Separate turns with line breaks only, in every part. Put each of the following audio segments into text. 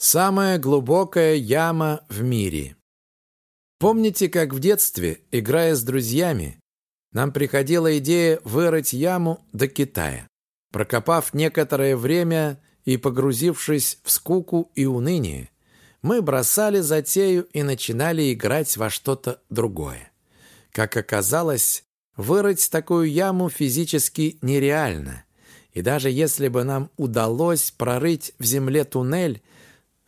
Самая глубокая яма в мире. Помните, как в детстве, играя с друзьями, нам приходила идея вырыть яму до Китая. Прокопав некоторое время и погрузившись в скуку и уныние, мы бросали затею и начинали играть во что-то другое. Как оказалось, вырыть такую яму физически нереально. И даже если бы нам удалось прорыть в земле туннель,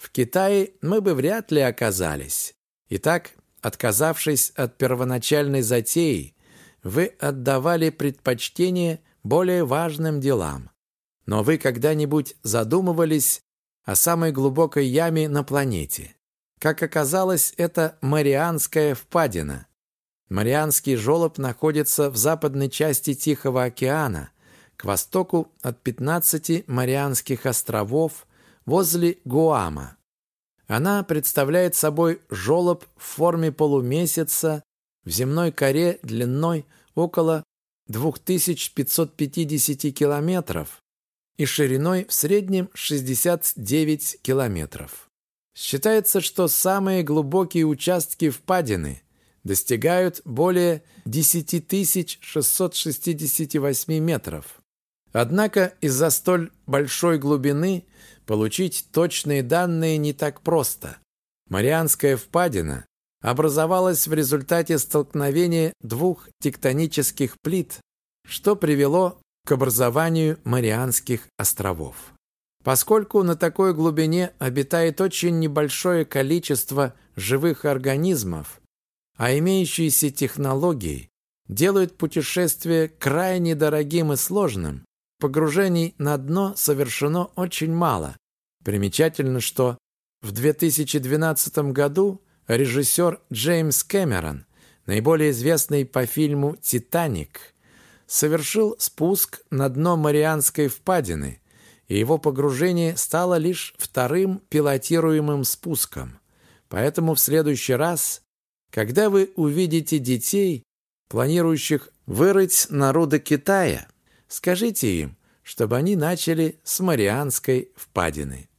в Китае мы бы вряд ли оказались. Итак, отказавшись от первоначальной затеи, вы отдавали предпочтение более важным делам. Но вы когда-нибудь задумывались о самой глубокой яме на планете? Как оказалось, это Марианская впадина. Марианский желоб находится в западной части Тихого океана, к востоку от 15 Марианских островов возле Гуама. Она представляет собой желоб в форме полумесяца в земной коре длиной около 2550 километров и шириной в среднем 69 километров. Считается, что самые глубокие участки впадины достигают более 10 668 метров. Однако из-за столь большой глубины получить точные данные не так просто. Марианская впадина образовалась в результате столкновения двух тектонических плит, что привело к образованию Марианских островов. Поскольку на такой глубине обитает очень небольшое количество живых организмов, а имеющиеся технологии делают путешествие крайне дорогим и сложным, Погружений на дно совершено очень мало. Примечательно, что в 2012 году режиссер Джеймс Кэмерон, наиболее известный по фильму «Титаник», совершил спуск на дно Марианской впадины, и его погружение стало лишь вторым пилотируемым спуском. Поэтому в следующий раз, когда вы увидите детей, планирующих вырыть народы Китая, Скажите им, чтобы они начали с Марианской впадины.